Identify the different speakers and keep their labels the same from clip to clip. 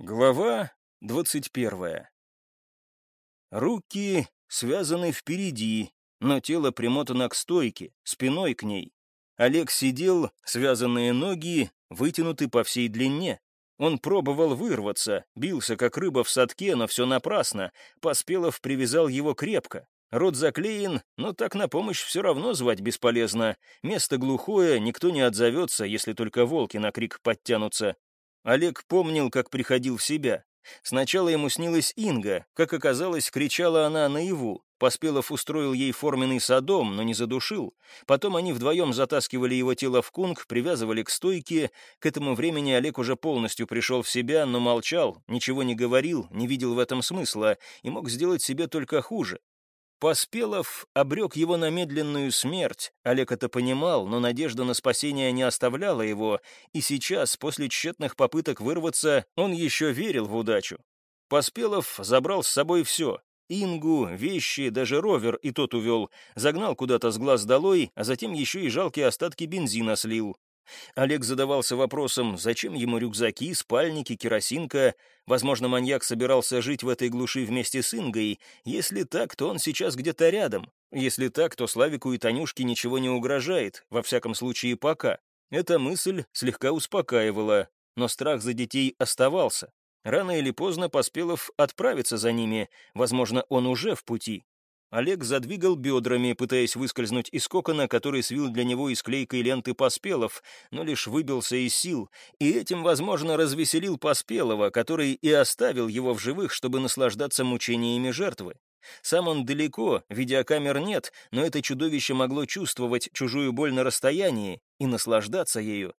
Speaker 1: Глава двадцать первая. Руки связаны впереди, но тело примотано к стойке, спиной к ней. Олег сидел, связанные ноги вытянуты по всей длине. Он пробовал вырваться, бился как рыба в садке, но все напрасно. Поспелов привязал его крепко. Рот заклеен, но так на помощь все равно звать бесполезно. Место глухое, никто не отзовется, если только волки на крик подтянутся. Олег помнил, как приходил в себя. Сначала ему снилась Инга. Как оказалось, кричала она наяву. Поспелов устроил ей форменный садом, но не задушил. Потом они вдвоем затаскивали его тело в кунг, привязывали к стойке. К этому времени Олег уже полностью пришел в себя, но молчал, ничего не говорил, не видел в этом смысла и мог сделать себе только хуже. Поспелов обрек его на медленную смерть. Олег это понимал, но надежда на спасение не оставляла его, и сейчас, после тщетных попыток вырваться, он еще верил в удачу. Поспелов забрал с собой все. Ингу, вещи, даже ровер и тот увел. Загнал куда-то с глаз долой, а затем еще и жалкие остатки бензина слил. Олег задавался вопросом, зачем ему рюкзаки, спальники, керосинка. Возможно, маньяк собирался жить в этой глуши вместе с Ингой. Если так, то он сейчас где-то рядом. Если так, то Славику и Танюшке ничего не угрожает, во всяком случае пока. Эта мысль слегка успокаивала, но страх за детей оставался. Рано или поздно Поспелов отправится за ними, возможно, он уже в пути. Олег задвигал бедрами, пытаясь выскользнуть из кокона, который свил для него из клейкой ленты Поспелов, но лишь выбился из сил, и этим, возможно, развеселил Поспелова, который и оставил его в живых, чтобы наслаждаться мучениями жертвы. Сам он далеко, видеокамер нет, но это чудовище могло чувствовать чужую боль на расстоянии и наслаждаться ею.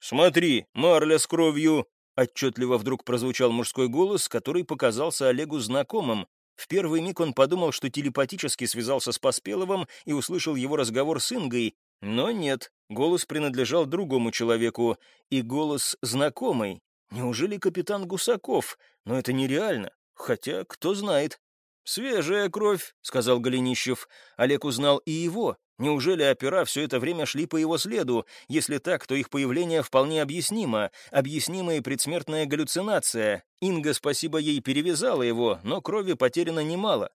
Speaker 1: «Смотри, марля с кровью!» Отчетливо вдруг прозвучал мужской голос, который показался Олегу знакомым, в первый миг он подумал, что телепатически связался с Поспеловым и услышал его разговор с Ингой, но нет, голос принадлежал другому человеку, и голос знакомый. Неужели капитан Гусаков? Но это нереально, хотя кто знает. «Свежая кровь», — сказал Голенищев. Олег узнал и его. Неужели опера все это время шли по его следу? Если так, то их появление вполне объяснимо. Объяснимая предсмертная галлюцинация. Инга, спасибо ей, перевязала его, но крови потеряно немало.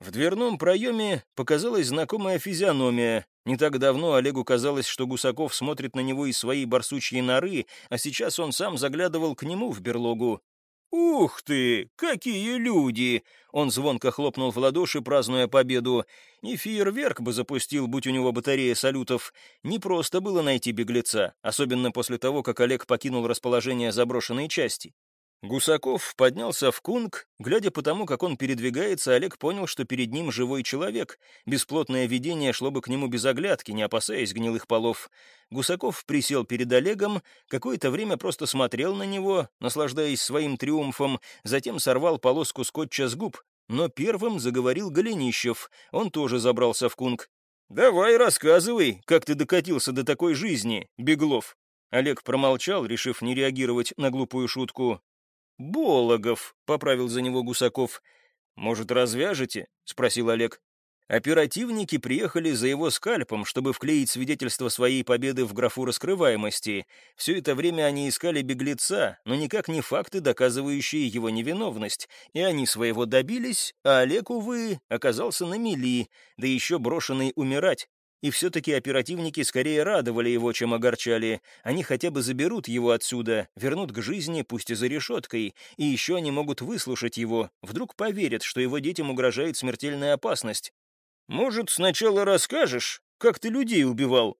Speaker 1: В дверном проеме показалась знакомая физиономия. Не так давно Олегу казалось, что Гусаков смотрит на него из своей барсучьей норы, а сейчас он сам заглядывал к нему в берлогу. «Ух ты! Какие люди!» Он звонко хлопнул в ладоши, празднуя победу. И фейерверк бы запустил, будь у него батарея салютов. Не просто было найти беглеца, особенно после того, как Олег покинул расположение заброшенной части. Гусаков поднялся в кунг. Глядя по тому, как он передвигается, Олег понял, что перед ним живой человек. Бесплотное видение шло бы к нему без оглядки, не опасаясь гнилых полов. Гусаков присел перед Олегом, какое-то время просто смотрел на него, наслаждаясь своим триумфом, затем сорвал полоску скотча с губ. Но первым заговорил Голенищев. Он тоже забрался в кунг. «Давай рассказывай, как ты докатился до такой жизни, Беглов». Олег промолчал, решив не реагировать на глупую шутку. «Бологов», — поправил за него Гусаков. «Может, развяжете?» — спросил Олег. Оперативники приехали за его скальпом, чтобы вклеить свидетельство своей победы в графу раскрываемости. Все это время они искали беглеца, но никак не факты, доказывающие его невиновность. И они своего добились, а Олег, увы, оказался на мели, да еще брошенный умирать. И все-таки оперативники скорее радовали его, чем огорчали. Они хотя бы заберут его отсюда, вернут к жизни, пусть и за решеткой, и еще они могут выслушать его, вдруг поверят, что его детям угрожает смертельная опасность. «Может, сначала расскажешь, как ты людей убивал?»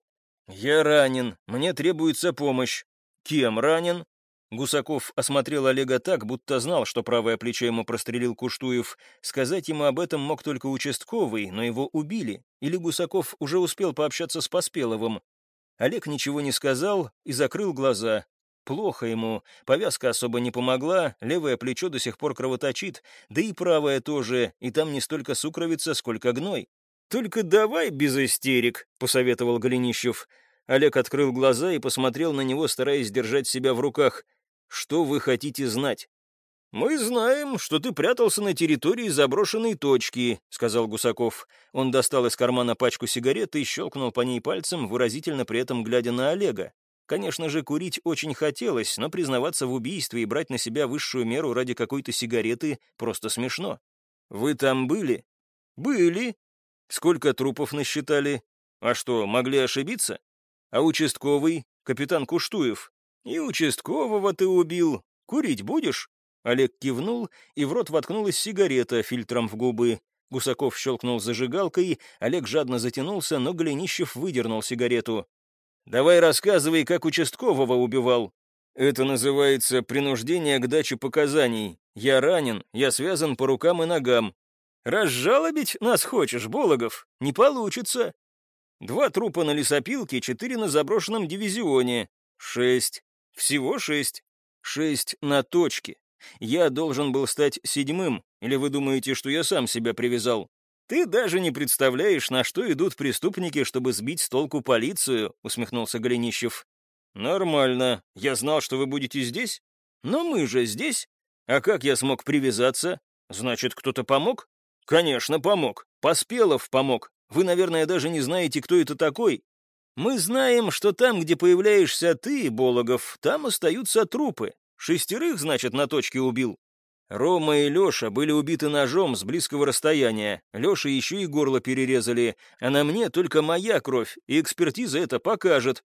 Speaker 1: «Я ранен, мне требуется помощь». «Кем ранен?» Гусаков осмотрел Олега так, будто знал, что правое плечо ему прострелил Куштуев. Сказать ему об этом мог только участковый, но его убили. Или Гусаков уже успел пообщаться с Поспеловым. Олег ничего не сказал и закрыл глаза. Плохо ему, повязка особо не помогла, левое плечо до сих пор кровоточит, да и правое тоже, и там не столько сукровица, сколько гной. «Только давай без истерик», — посоветовал Голенищев. Олег открыл глаза и посмотрел на него, стараясь держать себя в руках — что вы хотите знать?» «Мы знаем, что ты прятался на территории заброшенной точки», — сказал Гусаков. Он достал из кармана пачку сигарет и щелкнул по ней пальцем, выразительно при этом глядя на Олега. Конечно же, курить очень хотелось, но признаваться в убийстве и брать на себя высшую меру ради какой-то сигареты просто смешно. «Вы там были?» «Были». «Сколько трупов насчитали?» «А что, могли ошибиться?» «А участковый? Капитан Куштуев?» «И участкового ты убил. Курить будешь?» Олег кивнул, и в рот воткнулась сигарета фильтром в губы. Гусаков щелкнул зажигалкой, Олег жадно затянулся, но Голенищев выдернул сигарету. «Давай рассказывай, как участкового убивал». «Это называется принуждение к даче показаний. Я ранен, я связан по рукам и ногам. Разжалобить нас хочешь, Бологов? Не получится. Два трупа на лесопилке, четыре на заброшенном дивизионе. Шесть. Всего шесть. Шесть на точке. Я должен был стать седьмым, или вы думаете, что я сам себя привязал? Ты даже не представляешь, на что идут преступники, чтобы сбить с толку полицию», — усмехнулся Голенищев. «Нормально. Я знал, что вы будете здесь. Но мы же здесь. А как я смог привязаться? Значит, кто-то помог? Конечно, помог. Поспелов помог. Вы, наверное, даже не знаете, кто это такой. Мы знаем, что там, где появляешься ты, Бологов, там остаются трупы. Шестерых, значит, на точке убил. Рома и Леша были убиты ножом с близкого расстояния. Леша еще и горло перерезали, а на мне только моя кровь, и экспертиза это покажет.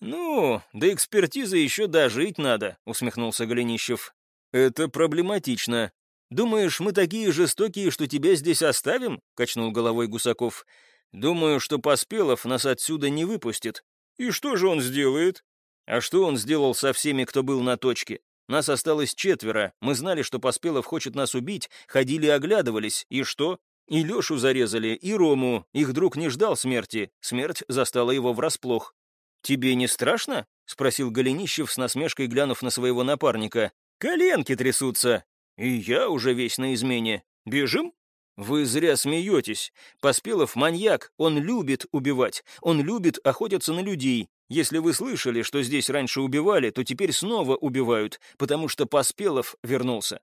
Speaker 1: «Ну, до экспертизы еще дожить надо», — усмехнулся Голенищев. «Это проблематично. Думаешь, мы такие жестокие, что тебя здесь оставим?» — качнул головой Гусаков. «Думаю, что Поспелов нас отсюда не выпустит. И что же он сделает?» «А что он сделал со всеми, кто был на точке? Нас осталось четверо, мы знали, что Поспелов хочет нас убить, ходили и оглядывались, и что? И Лешу зарезали, и Рому, их друг не ждал смерти, смерть застала его врасплох. «Тебе не страшно?» — спросил Голенищев с насмешкой, глянув на своего напарника. «Коленки трясутся!» «И я уже весь на измене. Бежим?» «Вы зря смеетесь. Поспелов маньяк, он любит убивать, он любит охотиться на людей. Если вы слышали, что здесь раньше убивали, то теперь снова убивают, потому что Поспелов вернулся.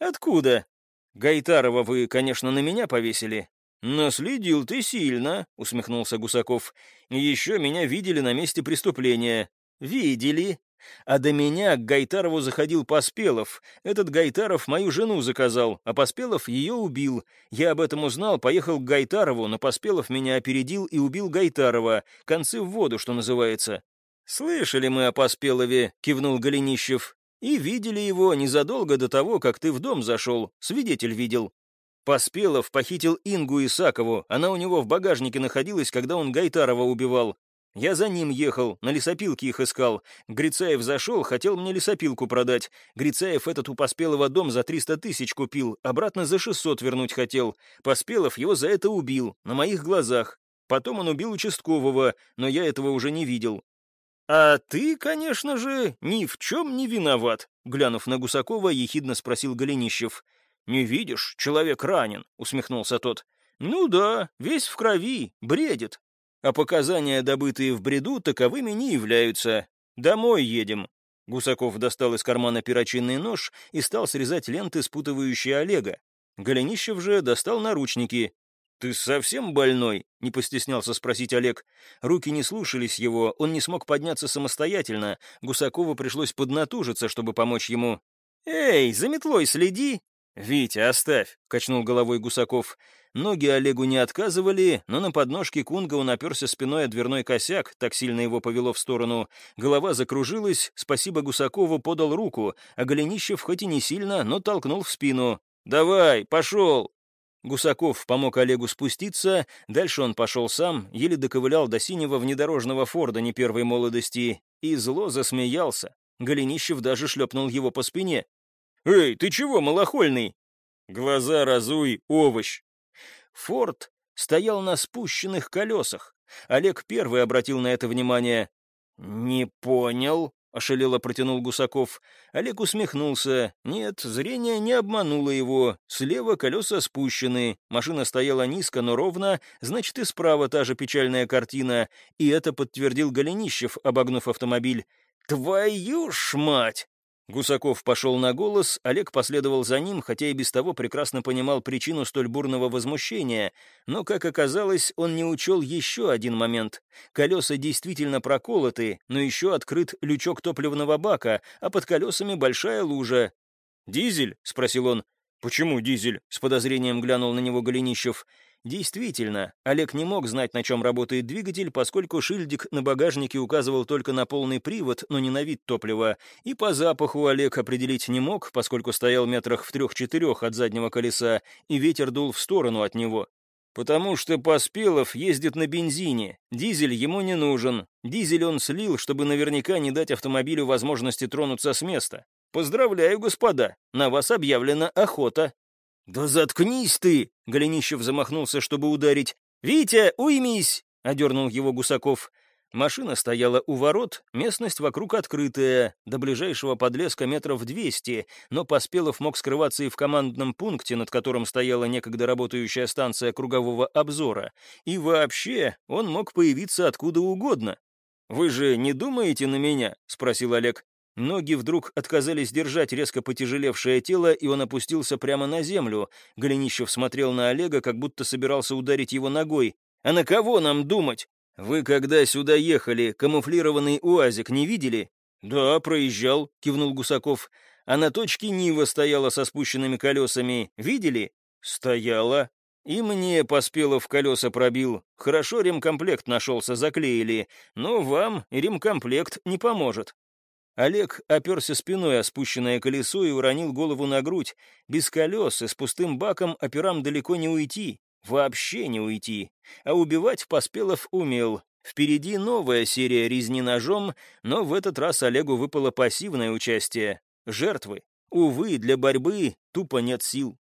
Speaker 1: Откуда? Гайтарова вы, конечно, на меня повесили. Наследил ты сильно, усмехнулся Гусаков. Еще меня видели на месте преступления. Видели, а до меня к Гайтарову заходил Поспелов. Этот Гайтаров мою жену заказал, а Поспелов ее убил. Я об этом узнал, поехал к Гайтарову, но Поспелов меня опередил и убил Гайтарова. Концы в воду, что называется. «Слышали мы о Поспелове», — кивнул Голенищев. «И видели его незадолго до того, как ты в дом зашел. Свидетель видел». Поспелов похитил Ингу Исакову, она у него в багажнике находилась, когда он Гайтарова убивал. Я за ним ехал, на лесопилке их искал. Грицаев зашел, хотел мне лесопилку продать. Грицаев этот у Поспелова дом за 300 тысяч купил, обратно за 600 вернуть хотел. Поспелов его за это убил, на моих глазах. Потом он убил участкового, но я этого уже не видел. «А ты, конечно же, ни в чем не виноват», — глянув на Гусакова, ехидно спросил Голенищев. «Не видишь, человек ранен», — усмехнулся тот. «Ну да, весь в крови, бредит а показания, добытые в бреду, таковыми не являются. Домой едем». Гусаков достал из кармана перочинный нож и стал срезать ленты, спутывающие Олега. Голенищев же достал наручники. «Ты совсем больной?» — не постеснялся спросить Олег. Руки не слушались его, он не смог подняться самостоятельно. Гусакову пришлось поднатужиться, чтобы помочь ему. «Эй, за метлой следи!» «Витя, оставь!» — качнул головой Гусаков. Ноги Олегу не отказывали, но на подножке Кунга он оперся спиной о дверной косяк, так сильно его повело в сторону. Голова закружилась, спасибо Гусакову подал руку, а Голенищев хоть и не сильно, но толкнул в спину. «Давай, пошел!» Гусаков помог Олегу спуститься, дальше он пошел сам, еле доковылял до синего внедорожного Форда не первой молодости, и зло засмеялся. Голенищев даже шлепнул его по спине. «Эй, ты чего, малохольный?» «Глаза разуй, овощ!» Форд стоял на спущенных колесах. Олег первый обратил на это внимание. «Не понял», — ошалело протянул Гусаков. Олег усмехнулся. Нет, зрение не обмануло его. Слева колеса спущены, машина стояла низко, но ровно, значит и справа та же печальная картина. И это подтвердил Голенищев, обогнув автомобиль. «Твою ж мать!» Гусаков пошел на голос, Олег последовал за ним, хотя и без того прекрасно понимал причину столь бурного возмущения, но, как оказалось, он не учел еще один момент. Колеса действительно проколоты, но еще открыт лючок топливного бака, а под колесами большая лужа. «Дизель?» — спросил он. «Почему дизель?» — с подозрением глянул на него Голенищев. Действительно, Олег не мог знать, на чем работает двигатель, поскольку шильдик на багажнике указывал только на полный привод, но не на вид топлива, и по запаху Олег определить не мог, поскольку стоял метрах в трех-четырех от заднего колеса, и ветер дул в сторону от него. «Потому что Поспелов ездит на бензине, дизель ему не нужен. Дизель он слил, чтобы наверняка не дать автомобилю возможности тронуться с места. Поздравляю, господа, на вас объявлена охота». «Да заткнись ты!» — Голенищев замахнулся, чтобы ударить. «Витя, уймись!» — одернул его Гусаков. Машина стояла у ворот, местность вокруг открытая, до ближайшего подлеска метров двести, но Поспелов мог скрываться и в командном пункте, над которым стояла некогда работающая станция кругового обзора. И вообще, он мог появиться откуда угодно. «Вы же не думаете на меня?» — спросил Олег. Ноги вдруг отказались держать резко потяжелевшее тело, и он опустился прямо на землю. Голенищев смотрел на Олега, как будто собирался ударить его ногой. «А на кого нам думать? Вы, когда сюда ехали, камуфлированный УАЗик не видели?» «Да, проезжал», — кивнул Гусаков. «А на точке Нива стояла со спущенными колесами. Видели?» «Стояла», и мне поспело в колеса пробил. Хорошо ремкомплект нашелся, заклеили. Но вам ремкомплект не поможет. Олег оперся спиной о спущенное колесо и уронил голову на грудь. Без колес и с пустым баком операм далеко не уйти. Вообще не уйти. А убивать Поспелов умел. Впереди новая серия резни ножом, но в этот раз Олегу выпало пассивное участие. Жертвы. Увы, для борьбы тупо нет сил.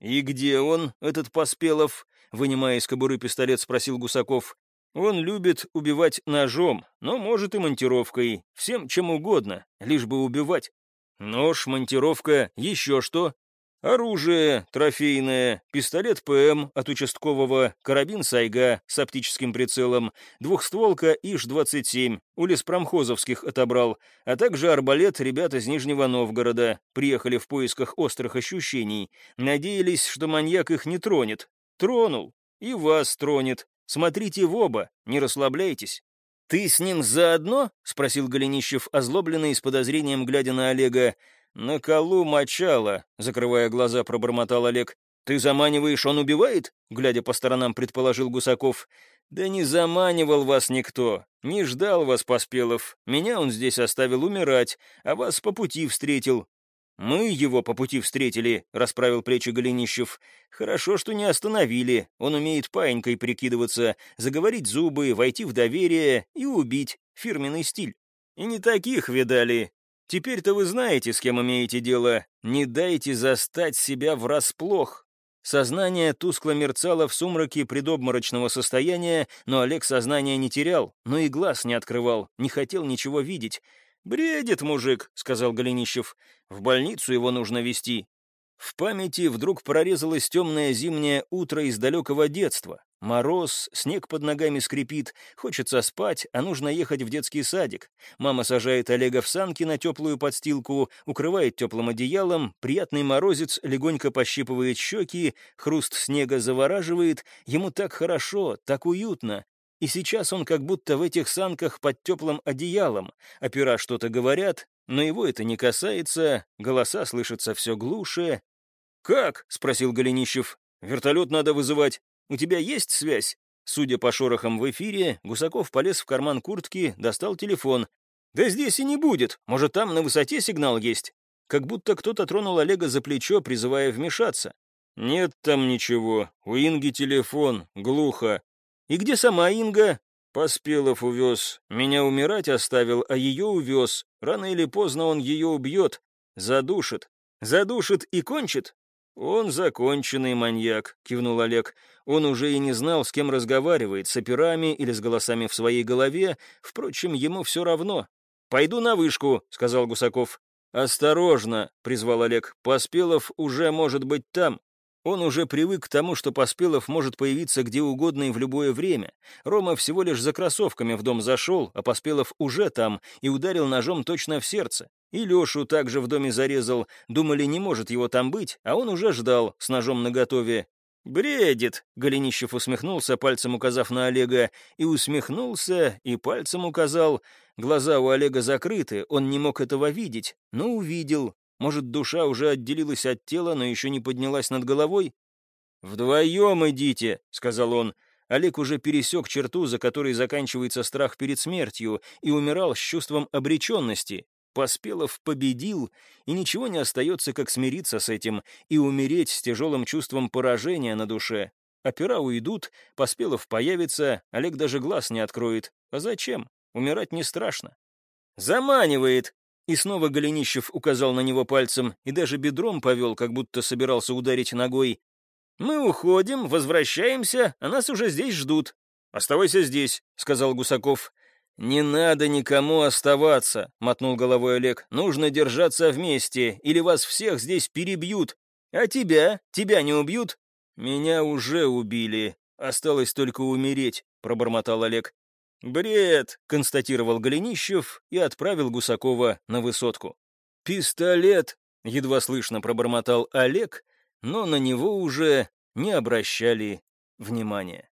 Speaker 1: «И где он, этот Поспелов?» — вынимая из кобуры пистолет, спросил Гусаков. Он любит убивать ножом, но может и монтировкой, всем чем угодно, лишь бы убивать. Нож, монтировка, еще что. Оружие трофейное, пистолет ПМ от участкового, карабин Сайга с оптическим прицелом, двухстволка ИЖ-27, у леспромхозовских отобрал, а также арбалет ребят из Нижнего Новгорода, приехали в поисках острых ощущений, надеялись, что маньяк их не тронет. Тронул, и вас тронет, Смотрите в оба, не расслабляйтесь». «Ты с ним заодно?» — спросил Голенищев, озлобленный с подозрением, глядя на Олега. «На колу мочало», — закрывая глаза, пробормотал Олег. «Ты заманиваешь, он убивает?» — глядя по сторонам, предположил Гусаков. «Да не заманивал вас никто, не ждал вас, Поспелов. Меня он здесь оставил умирать, а вас по пути встретил. «Мы его по пути встретили», — расправил плечи Голенищев. «Хорошо, что не остановили. Он умеет паинькой прикидываться, заговорить зубы, войти в доверие и убить. Фирменный стиль. И не таких видали. Теперь-то вы знаете, с кем имеете дело. Не дайте застать себя врасплох». Сознание тускло мерцало в сумраке предобморочного состояния, но Олег сознание не терял, но и глаз не открывал, не хотел ничего видеть. «Бредит мужик», — сказал Голенищев. «В больницу его нужно везти». В памяти вдруг прорезалось темное зимнее утро из далекого детства. Мороз, снег под ногами скрипит, хочется спать, а нужно ехать в детский садик. Мама сажает Олега в санки на теплую подстилку, укрывает теплым одеялом, приятный морозец легонько пощипывает щеки, хруст снега завораживает, ему так хорошо, так уютно. И сейчас он как будто в этих санках под теплым одеялом. Опера что-то говорят, но его это не касается, голоса слышатся все глуше. «Как?» — спросил Голенищев. «Вертолет надо вызывать. У тебя есть связь?» Судя по шорохам в эфире, Гусаков полез в карман куртки, достал телефон. «Да здесь и не будет. Может, там на высоте сигнал есть?» Как будто кто-то тронул Олега за плечо, призывая вмешаться. «Нет там ничего. У Инги телефон. Глухо. «И где сама Инга?» «Поспелов увез. Меня умирать оставил, а ее увез. Рано или поздно он ее убьет. Задушит. Задушит и кончит?» «Он законченный маньяк», — кивнул Олег. Он уже и не знал, с кем разговаривает, с операми или с голосами в своей голове. Впрочем, ему все равно. «Пойду на вышку», — сказал Гусаков. «Осторожно», — призвал Олег. «Поспелов уже может быть там». Он уже привык к тому, что Поспелов может появиться где угодно и в любое время. Рома всего лишь за кроссовками в дом зашел, а Поспелов уже там и ударил ножом точно в сердце. И Лешу также в доме зарезал. Думали, не может его там быть, а он уже ждал, с ножом наготове. «Бредит!» — Голенищев усмехнулся, пальцем указав на Олега, и усмехнулся, и пальцем указал. Глаза у Олега закрыты, он не мог этого видеть, но увидел, может, душа уже отделилась от тела, но еще не поднялась над головой? «Вдвоем идите», — сказал он. Олег уже пересек черту, за которой заканчивается страх перед смертью, и умирал с чувством обреченности. Поспелов победил, и ничего не остается, как смириться с этим и умереть с тяжелым чувством поражения на душе. Опера уйдут, Поспелов появится, Олег даже глаз не откроет. А зачем? Умирать не страшно. «Заманивает!» И снова Голенищев указал на него пальцем и даже бедром повел, как будто собирался ударить ногой. «Мы уходим, возвращаемся, а нас уже здесь ждут». «Оставайся здесь», — сказал Гусаков. «Не надо никому оставаться», — мотнул головой Олег. «Нужно держаться вместе, или вас всех здесь перебьют. А тебя? Тебя не убьют?» «Меня уже убили. Осталось только умереть», — пробормотал Олег. «Бред!» — констатировал Голенищев и отправил Гусакова на высотку. «Пистолет!» — едва слышно пробормотал Олег, но на него уже не обращали внимания.